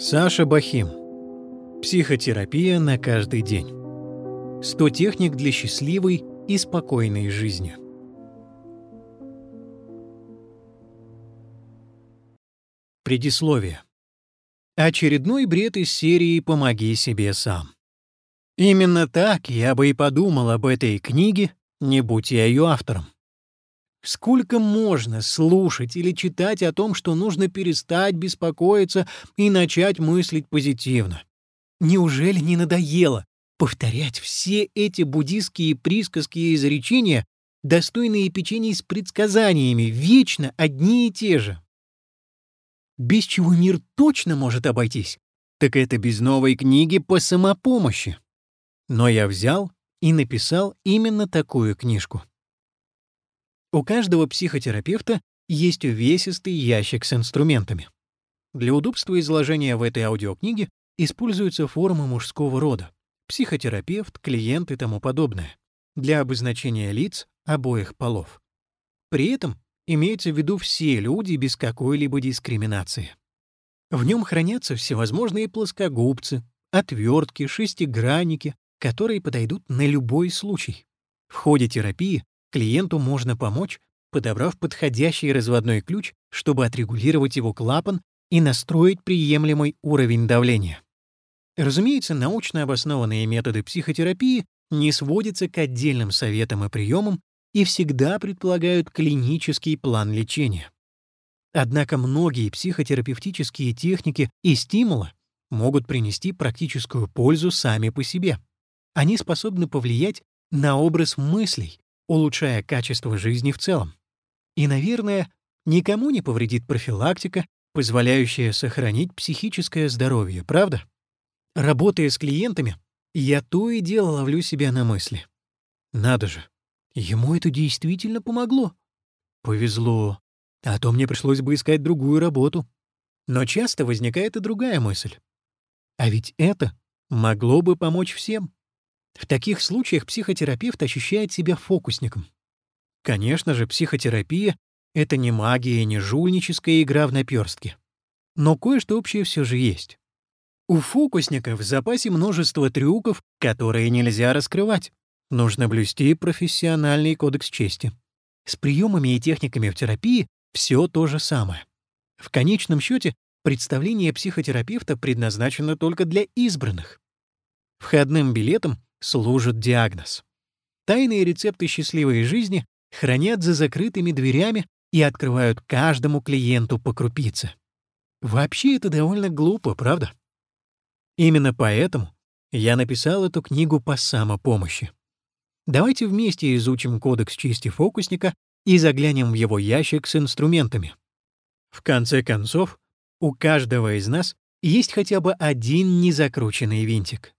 Саша Бахим. Психотерапия на каждый день. 100 техник для счастливой и спокойной жизни. Предисловие. Очередной бред из серии «Помоги себе сам». Именно так я бы и подумал об этой книге, не будь я ее автором. Сколько можно слушать или читать о том, что нужно перестать беспокоиться и начать мыслить позитивно? Неужели не надоело повторять все эти буддистские присказки и изречения, достойные печенья с предсказаниями, вечно одни и те же? Без чего мир точно может обойтись, так это без новой книги по самопомощи. Но я взял и написал именно такую книжку. У каждого психотерапевта есть увесистый ящик с инструментами. Для удобства изложения в этой аудиокниге используются формы мужского рода — психотерапевт, клиент и тому подобное, для обозначения лиц обоих полов. При этом имеется в виду все люди без какой-либо дискриминации. В нем хранятся всевозможные плоскогубцы, отвертки, шестигранники, которые подойдут на любой случай. В ходе терапии Клиенту можно помочь, подобрав подходящий разводной ключ, чтобы отрегулировать его клапан и настроить приемлемый уровень давления. Разумеется, научно обоснованные методы психотерапии не сводятся к отдельным советам и приемам и всегда предполагают клинический план лечения. Однако многие психотерапевтические техники и стимулы могут принести практическую пользу сами по себе. Они способны повлиять на образ мыслей, улучшая качество жизни в целом. И, наверное, никому не повредит профилактика, позволяющая сохранить психическое здоровье, правда? Работая с клиентами, я то и дело ловлю себя на мысли. Надо же, ему это действительно помогло. Повезло, а то мне пришлось бы искать другую работу. Но часто возникает и другая мысль. А ведь это могло бы помочь всем. В таких случаях психотерапевт ощущает себя фокусником. Конечно же, психотерапия — это не магия, не жульническая игра в наперстке. Но кое-что общее все же есть. У фокусников в запасе множество трюков, которые нельзя раскрывать. Нужно блюсти профессиональный кодекс чести. С приемами и техниками в терапии все то же самое. В конечном счете, представление психотерапевта предназначено только для избранных. Входным билетом служит диагноз. Тайные рецепты счастливой жизни хранят за закрытыми дверями и открывают каждому клиенту по крупице. Вообще это довольно глупо, правда? Именно поэтому я написал эту книгу по самопомощи. Давайте вместе изучим кодекс чести фокусника и заглянем в его ящик с инструментами. В конце концов, у каждого из нас есть хотя бы один незакрученный винтик.